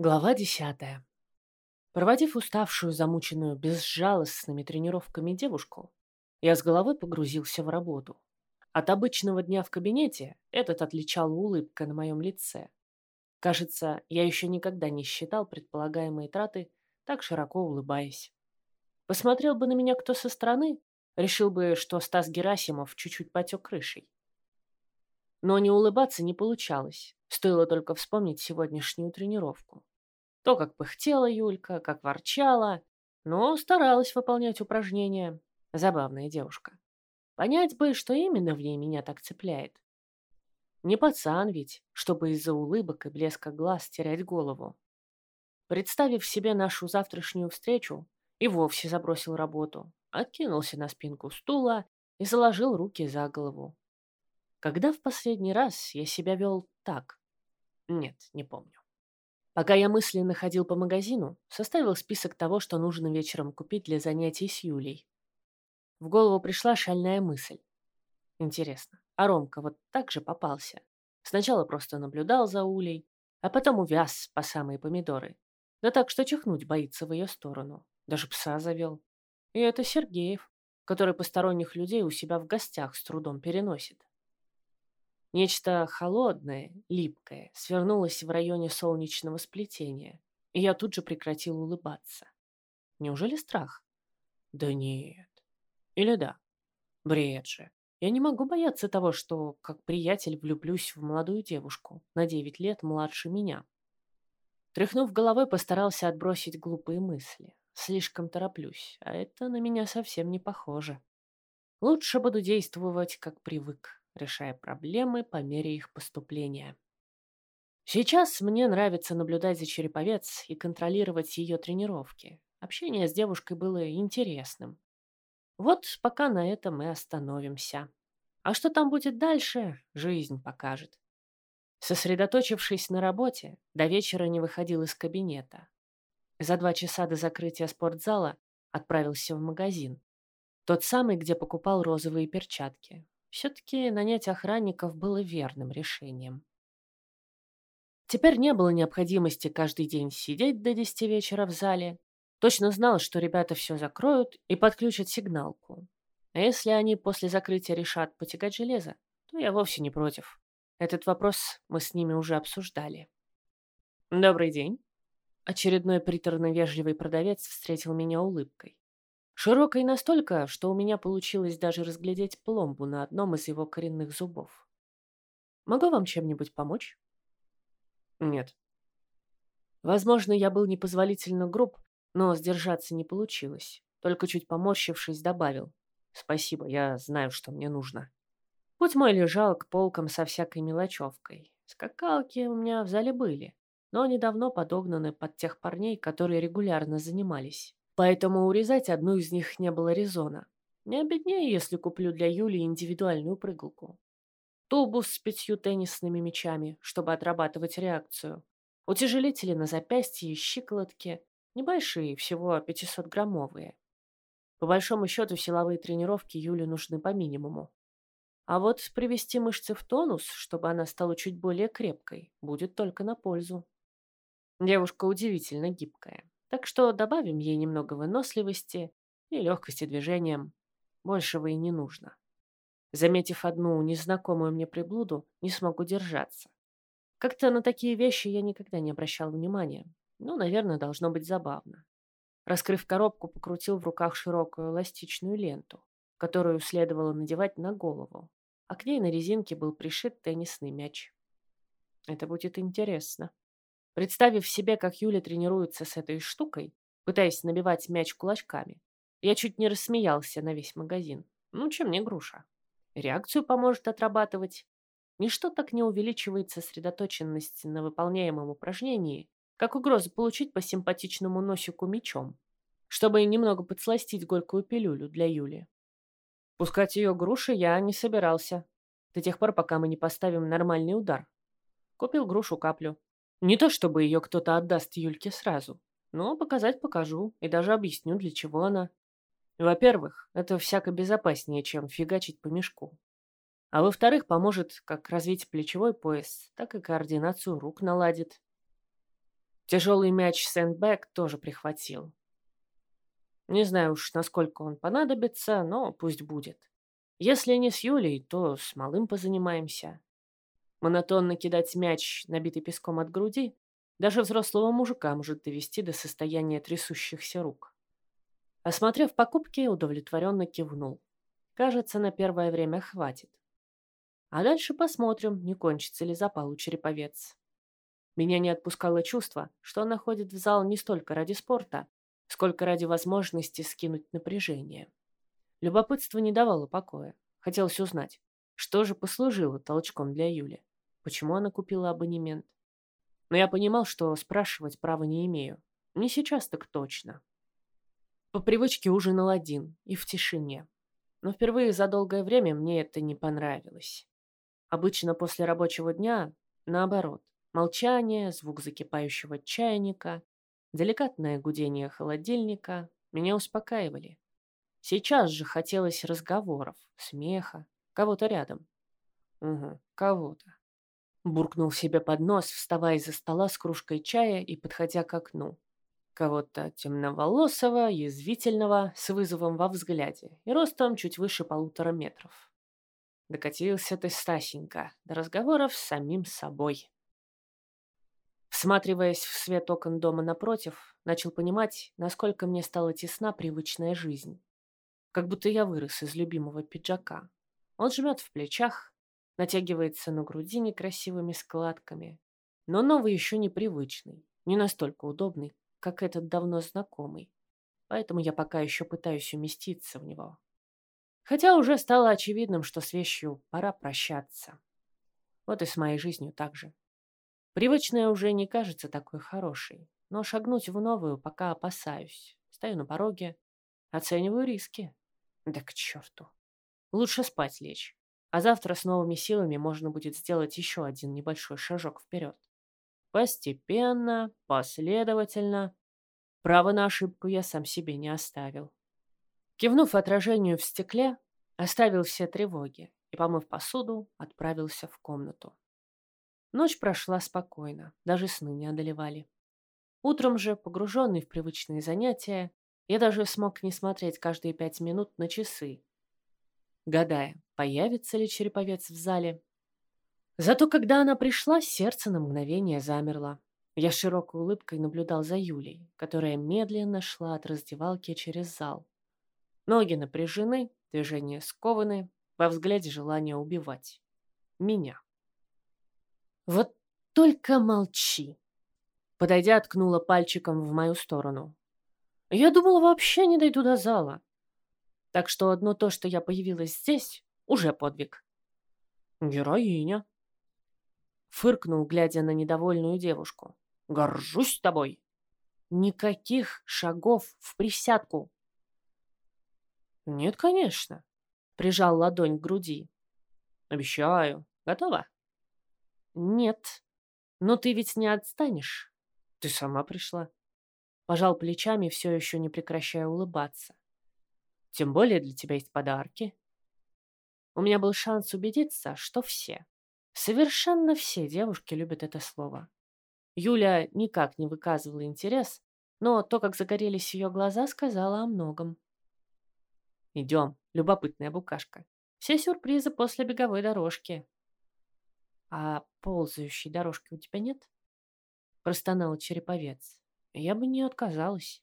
Глава десятая. Проводив уставшую, замученную безжалостными тренировками девушку, я с головой погрузился в работу. От обычного дня в кабинете этот отличал улыбка на моем лице. Кажется, я еще никогда не считал предполагаемые траты, так широко улыбаясь. Посмотрел бы на меня кто со стороны, решил бы, что Стас Герасимов чуть-чуть потек крышей. Но не улыбаться не получалось, стоило только вспомнить сегодняшнюю тренировку. То, как пыхтела Юлька, как ворчала, но старалась выполнять упражнения. Забавная девушка. Понять бы, что именно в ней меня так цепляет. Не пацан ведь, чтобы из-за улыбок и блеска глаз терять голову. Представив себе нашу завтрашнюю встречу, и вовсе забросил работу, откинулся на спинку стула и заложил руки за голову. Когда в последний раз я себя вел так? Нет, не помню. Пока я мысленно ходил по магазину, составил список того, что нужно вечером купить для занятий с Юлей. В голову пришла шальная мысль. Интересно, а Ромка вот так же попался? Сначала просто наблюдал за Улей, а потом увяз по самые помидоры. Да так, что чихнуть боится в ее сторону. Даже пса завел. И это Сергеев, который посторонних людей у себя в гостях с трудом переносит. Нечто холодное, липкое, свернулось в районе солнечного сплетения, и я тут же прекратил улыбаться. Неужели страх? Да нет. Или да? Бред же. Я не могу бояться того, что, как приятель, влюблюсь в молодую девушку, на девять лет младше меня. Тряхнув головой, постарался отбросить глупые мысли. Слишком тороплюсь, а это на меня совсем не похоже. Лучше буду действовать, как привык решая проблемы по мере их поступления. Сейчас мне нравится наблюдать за Череповец и контролировать ее тренировки. Общение с девушкой было интересным. Вот пока на этом и остановимся. А что там будет дальше, жизнь покажет. Сосредоточившись на работе, до вечера не выходил из кабинета. За два часа до закрытия спортзала отправился в магазин. Тот самый, где покупал розовые перчатки. Все-таки нанять охранников было верным решением. Теперь не было необходимости каждый день сидеть до десяти вечера в зале. Точно знал, что ребята все закроют и подключат сигналку. А если они после закрытия решат потягать железо, то я вовсе не против. Этот вопрос мы с ними уже обсуждали. «Добрый день». Очередной приторно-вежливый продавец встретил меня улыбкой. Широкой настолько, что у меня получилось даже разглядеть пломбу на одном из его коренных зубов. Могу вам чем-нибудь помочь? Нет. Возможно, я был непозволительно груб, но сдержаться не получилось. Только чуть поморщившись, добавил. Спасибо, я знаю, что мне нужно. Путь мой лежал к полкам со всякой мелочевкой. Скакалки у меня в зале были, но они давно подогнаны под тех парней, которые регулярно занимались. Поэтому урезать одну из них не было резона. Не обеднее, если куплю для Юли индивидуальную прыгалку. Тубус с пятью теннисными мячами, чтобы отрабатывать реакцию. Утяжелители на запястье и щиколотке. Небольшие, всего 500-граммовые. По большому счету, силовые тренировки Юле нужны по минимуму. А вот привести мышцы в тонус, чтобы она стала чуть более крепкой, будет только на пользу. Девушка удивительно гибкая. Так что добавим ей немного выносливости и легкости движением. Большего и не нужно. Заметив одну незнакомую мне приблуду, не смог удержаться. Как-то на такие вещи я никогда не обращал внимания. Ну, наверное, должно быть забавно. Раскрыв коробку, покрутил в руках широкую эластичную ленту, которую следовало надевать на голову, а к ней на резинке был пришит теннисный мяч. Это будет интересно. Представив себе, как Юля тренируется с этой штукой, пытаясь набивать мяч кулачками, я чуть не рассмеялся на весь магазин. Ну, чем не груша. Реакцию поможет отрабатывать. Ничто так не увеличивает сосредоточенность на выполняемом упражнении, как угроза получить по симпатичному носику мечом, чтобы немного подсластить горькую пилюлю для Юли. Пускать ее груши я не собирался, до тех пор, пока мы не поставим нормальный удар. Купил грушу каплю, не то чтобы ее кто-то отдаст Юльке сразу, но показать покажу и даже объясню, для чего она. Во-первых, это всяко безопаснее, чем фигачить по мешку. А во-вторых, поможет как развить плечевой пояс, так и координацию рук наладит. Тяжелый мяч сэндбэк тоже прихватил. Не знаю уж, насколько он понадобится, но пусть будет. Если не с Юлей, то с малым позанимаемся. Монотонно кидать мяч, набитый песком от груди, даже взрослого мужика может довести до состояния трясущихся рук. Осмотрев покупки, удовлетворенно кивнул. Кажется, на первое время хватит. А дальше посмотрим, не кончится ли запал у череповец. Меня не отпускало чувство, что она ходит в зал не столько ради спорта, сколько ради возможности скинуть напряжение. Любопытство не давало покоя. Хотелось узнать, что же послужило толчком для Юли, почему она купила абонемент. Но я понимал, что спрашивать права не имею. Не сейчас так точно. По привычке ужинал один и в тишине. Но впервые за долгое время мне это не понравилось. Обычно после рабочего дня, наоборот, молчание, звук закипающего чайника, деликатное гудение холодильника меня успокаивали. Сейчас же хотелось разговоров, смеха, кого-то рядом. Угу, кого-то. Буркнул себе под нос, вставая из-за стола с кружкой чая и подходя к окну. Кого-то темноволосого, язвительного, с вызовом во взгляде и ростом чуть выше полутора метров. Докатился ты, Стасенька, до разговоров с самим собой. Всматриваясь в свет окон дома напротив, начал понимать, насколько мне стала тесна привычная жизнь. Как будто я вырос из любимого пиджака. Он жмет в плечах, натягивается на груди некрасивыми складками. Но новый еще непривычный, не настолько удобный, как этот давно знакомый. Поэтому я пока еще пытаюсь уместиться в него. Хотя уже стало очевидным, что с вещью пора прощаться. Вот и с моей жизнью так же. Привычная уже не кажется такой хорошей, но шагнуть в новую пока опасаюсь. Стою на пороге, оцениваю риски. Да к черту. Лучше спать лечь. А завтра с новыми силами можно будет сделать еще один небольшой шажок вперед. Постепенно, последовательно. Право на ошибку я сам себе не оставил. Кивнув отражению в стекле, оставил все тревоги и, помыв посуду, отправился в комнату. Ночь прошла спокойно, даже сны не одолевали. Утром же, погруженный в привычные занятия, я даже смог не смотреть каждые пять минут на часы, гадая, появится ли череповец в зале. Зато когда она пришла, сердце на мгновение замерло. Я широкой улыбкой наблюдал за Юлей, которая медленно шла от раздевалки через зал. Ноги напряжены, движения скованы, во взгляде желание убивать. Меня. Вот только молчи. Подойдя, ткнула пальчиком в мою сторону. Я думала, вообще не дойду до зала. Так что одно то, что я появилась здесь, уже подвиг. Героиня. Фыркнул, глядя на недовольную девушку. Горжусь тобой. Никаких шагов в присядку. Нет, конечно. Прижал ладонь к груди. Обещаю. Готова? Нет. Но ты ведь не отстанешь. Ты сама пришла. Пожал плечами, все еще не прекращая улыбаться. Тем более для тебя есть подарки. У меня был шанс убедиться, что все, совершенно все девушки любят это слово. Юля никак не выказывала интерес, но то, как загорелись ее глаза, сказала о многом. «Идем, любопытная букашка. Все сюрпризы после беговой дорожки». «А ползающей дорожки у тебя нет?» Простонал череповец. «Я бы не отказалась».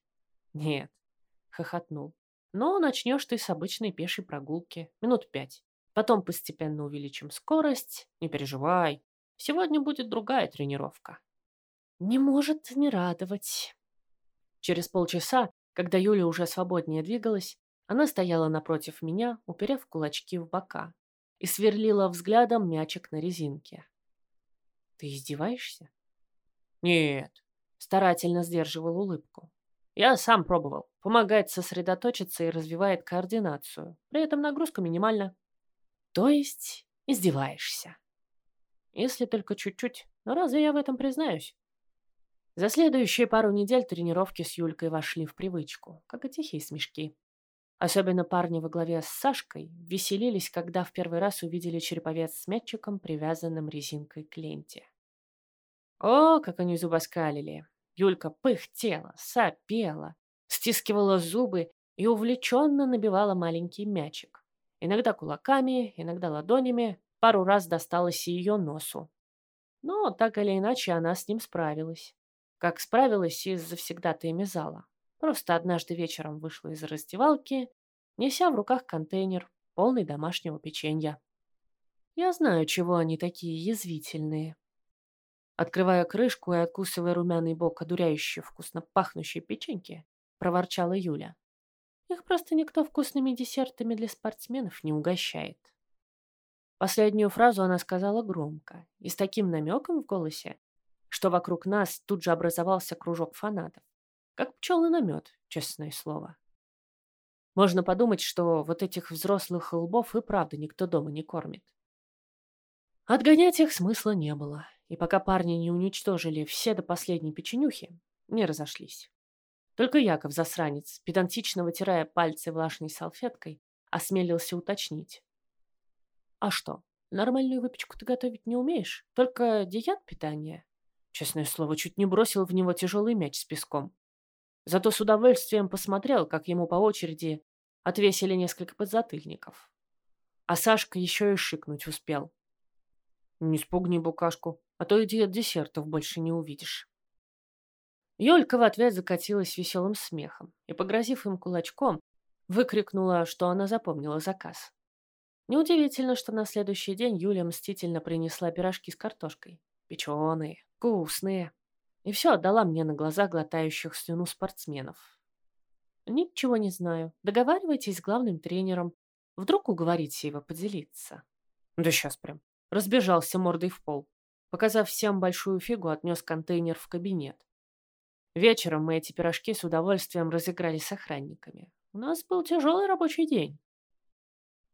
«Нет», — хохотнул. Но начнешь ты с обычной пешей прогулки, минут пять. Потом постепенно увеличим скорость. Не переживай, сегодня будет другая тренировка. Не может не радовать. Через полчаса, когда Юля уже свободнее двигалась, она стояла напротив меня, уперев кулачки в бока, и сверлила взглядом мячик на резинке. «Ты издеваешься?» «Нет», — старательно сдерживал улыбку. Я сам пробовал. Помогает сосредоточиться и развивает координацию. При этом нагрузка минимальна. То есть издеваешься. Если только чуть-чуть. Но разве я в этом признаюсь? За следующие пару недель тренировки с Юлькой вошли в привычку, как и тихие смешки. Особенно парни во главе с Сашкой веселились, когда в первый раз увидели череповец с мячиком, привязанным резинкой к ленте. О, как они зубоскалили! Юлька пыхтела, сопела, стискивала зубы и увлеченно набивала маленький мячик. Иногда кулаками, иногда ладонями, пару раз досталось и ее носу. Но так или иначе она с ним справилась. Как справилась и с завсегдатаями зала. Просто однажды вечером вышла из раздевалки, неся в руках контейнер, полный домашнего печенья. Я знаю, чего они такие язвительные. Открывая крышку и откусывая румяный бок одуряющей вкусно пахнущей печеньки, проворчала Юля. Их просто никто вкусными десертами для спортсменов не угощает. Последнюю фразу она сказала громко и с таким намеком в голосе, что вокруг нас тут же образовался кружок фанатов. Как пчелы на мед, честное слово. Можно подумать, что вот этих взрослых лбов и правда никто дома не кормит. Отгонять их смысла не было, и пока парни не уничтожили все до последней печенюхи, не разошлись. Только Яков, засранец, педантично вытирая пальцы влажной салфеткой, осмелился уточнить. «А что, нормальную выпечку ты готовить не умеешь? Только диет питания?» Честное слово, чуть не бросил в него тяжелый мяч с песком. Зато с удовольствием посмотрел, как ему по очереди отвесили несколько подзатыльников. А Сашка еще и шикнуть успел. «Не спугни букашку, а то иди от десертов больше не увидишь». Юлька в ответ закатилась веселым смехом и, погрозив им кулачком, выкрикнула, что она запомнила заказ. Неудивительно, что на следующий день Юля мстительно принесла пирожки с картошкой. Печеные, вкусные. И все отдала мне на глаза глотающих слюну спортсменов. Ничего не знаю. Договаривайтесь с главным тренером. Вдруг уговорите его поделиться. Да сейчас прям. Разбежался мордой в пол. Показав всем большую фигу, отнес контейнер в кабинет. Вечером мы эти пирожки с удовольствием разыграли с охранниками. У нас был тяжелый рабочий день.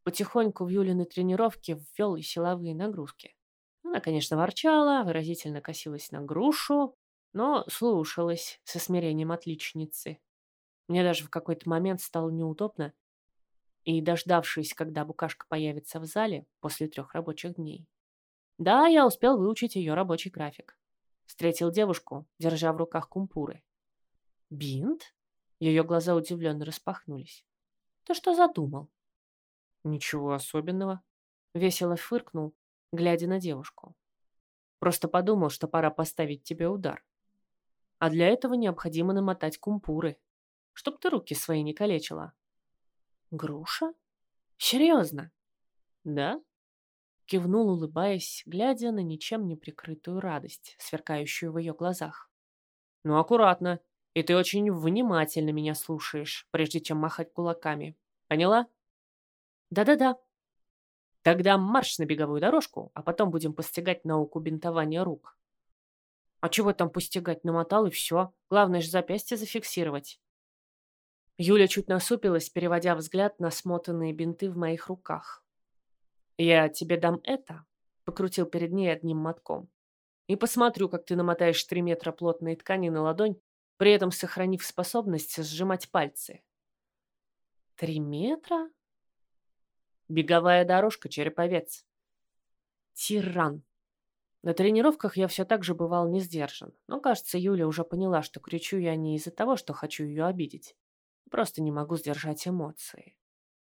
Потихоньку в Юлины тренировки ввел и силовые нагрузки. Она, конечно, ворчала, выразительно косилась на грушу, но слушалась со смирением отличницы. Мне даже в какой-то момент стало неудобно, и, дождавшись, когда букашка появится в зале после трех рабочих дней, да, я успел выучить ее рабочий график. Встретил девушку, держа в руках кумпуры. «Бинт?» Ее глаза удивленно распахнулись. «Ты что задумал?» «Ничего особенного», — весело фыркнул, глядя на девушку. «Просто подумал, что пора поставить тебе удар. А для этого необходимо намотать кумпуры, чтоб ты руки свои не калечила». «Груша? Серьезно?» «Да?» Кивнул, улыбаясь, глядя на ничем не прикрытую радость, сверкающую в ее глазах. «Ну, аккуратно. И ты очень внимательно меня слушаешь, прежде чем махать кулаками. Поняла?» «Да-да-да». «Тогда марш на беговую дорожку, а потом будем постигать науку бинтования рук». «А чего там постигать? Намотал и все. Главное же запястье зафиксировать». Юля чуть насупилась, переводя взгляд на смотанные бинты в моих руках. «Я тебе дам это», — покрутил перед ней одним мотком. «И посмотрю, как ты намотаешь три метра плотной ткани на ладонь, при этом сохранив способность сжимать пальцы». «Три метра?» «Беговая дорожка, череповец». «Тиран», на тренировках я все так же бывал не сдержан, но, кажется, Юля уже поняла, что кричу я не из-за того, что хочу ее обидеть. Просто не могу сдержать эмоции.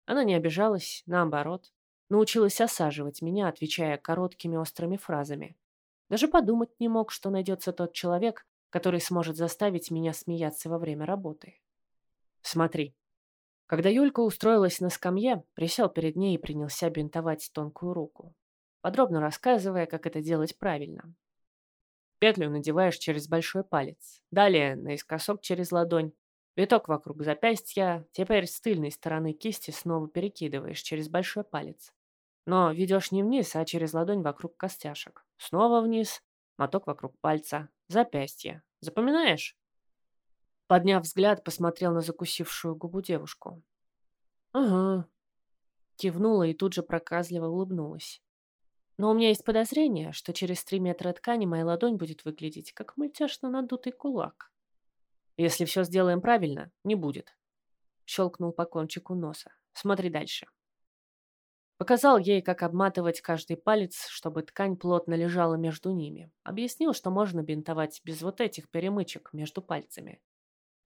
Она не обижалась, наоборот, Научилась осаживать меня, отвечая короткими острыми фразами. Даже подумать не мог, что найдется тот человек, который сможет заставить меня смеяться во время работы. Смотри. Когда Юлька устроилась на скамье, присел перед ней и принялся бинтовать тонкую руку, подробно рассказывая, как это делать правильно. Петлю надеваешь через большой палец, далее наискосок через ладонь, виток вокруг запястья, теперь с тыльной стороны кисти снова перекидываешь через большой палец. Но ведешь не вниз, а через ладонь вокруг костяшек. Снова вниз, моток вокруг пальца, запястье. Запоминаешь? Подняв взгляд, посмотрел на закусившую губу девушку. «Ага». Кивнула и тут же проказливо улыбнулась. «Но у меня есть подозрение, что через три метра ткани моя ладонь будет выглядеть, как мультяшно надутый кулак. Если все сделаем правильно, не будет». Щелкнул по кончику носа. «Смотри дальше». Показал ей, как обматывать каждый палец, чтобы ткань плотно лежала между ними. Объяснил, что можно бинтовать без вот этих перемычек между пальцами.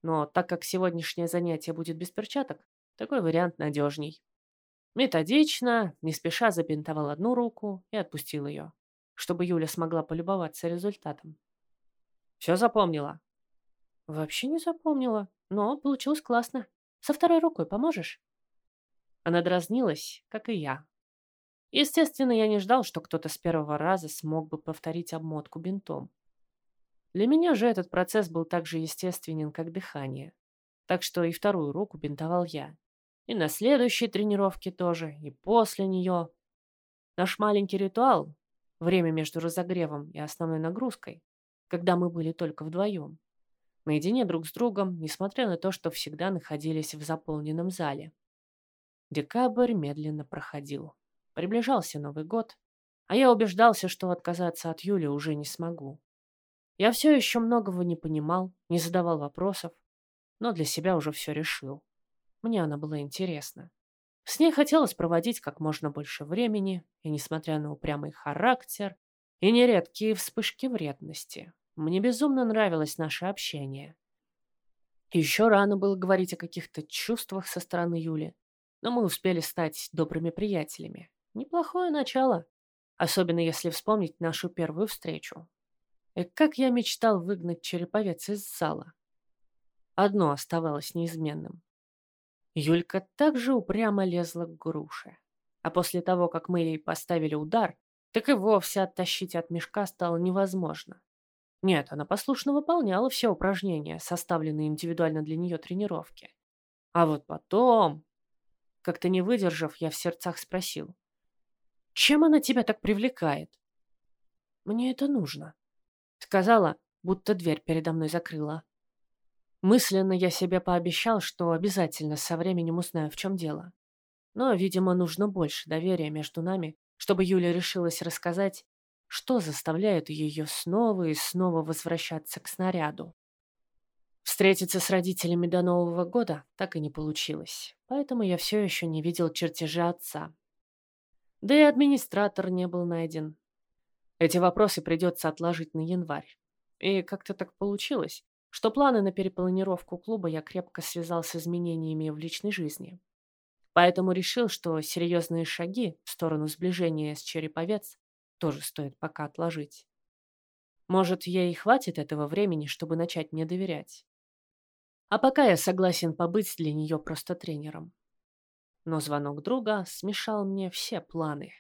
Но так как сегодняшнее занятие будет без перчаток, такой вариант надежней. Методично, не спеша забинтовал одну руку и отпустил ее, чтобы Юля смогла полюбоваться результатом. «Все запомнила?» «Вообще не запомнила, но получилось классно. Со второй рукой поможешь?» Она дразнилась, как и я. Естественно, я не ждал, что кто-то с первого раза смог бы повторить обмотку бинтом. Для меня же этот процесс был так же естественен, как дыхание. Так что и вторую руку бинтовал я. И на следующей тренировке тоже, и после нее. Наш маленький ритуал, время между разогревом и основной нагрузкой, когда мы были только вдвоем, наедине друг с другом, несмотря на то, что всегда находились в заполненном зале. Декабрь медленно проходил. Приближался Новый год, а я убеждался, что отказаться от Юли уже не смогу. Я все еще многого не понимал, не задавал вопросов, но для себя уже все решил. Мне она была интересна. С ней хотелось проводить как можно больше времени, и, несмотря на упрямый характер и нередкие вспышки вредности, мне безумно нравилось наше общение. Еще рано было говорить о каких-то чувствах со стороны Юли, но мы успели стать добрыми приятелями. Неплохое начало, особенно если вспомнить нашу первую встречу. И как я мечтал выгнать череповец из зала. Одно оставалось неизменным. Юлька также упрямо лезла к груше. А после того, как мы ей поставили удар, так и вовсе оттащить от мешка стало невозможно. Нет, она послушно выполняла все упражнения, составленные индивидуально для нее тренировки. А вот потом как-то не выдержав, я в сердцах спросил. «Чем она тебя так привлекает?» «Мне это нужно», — сказала, будто дверь передо мной закрыла. Мысленно я себе пообещал, что обязательно со временем узнаю, в чем дело. Но, видимо, нужно больше доверия между нами, чтобы Юля решилась рассказать, что заставляет ее снова и снова возвращаться к снаряду. Встретиться с родителями до Нового года так и не получилось, поэтому я все еще не видел чертежа отца. Да и администратор не был найден. Эти вопросы придется отложить на январь. И как-то так получилось, что планы на перепланировку клуба я крепко связал с изменениями в личной жизни. Поэтому решил, что серьезные шаги в сторону сближения с Череповец тоже стоит пока отложить. Может, ей хватит этого времени, чтобы начать мне доверять. А пока я согласен побыть для нее просто тренером. Но звонок друга смешал мне все планы.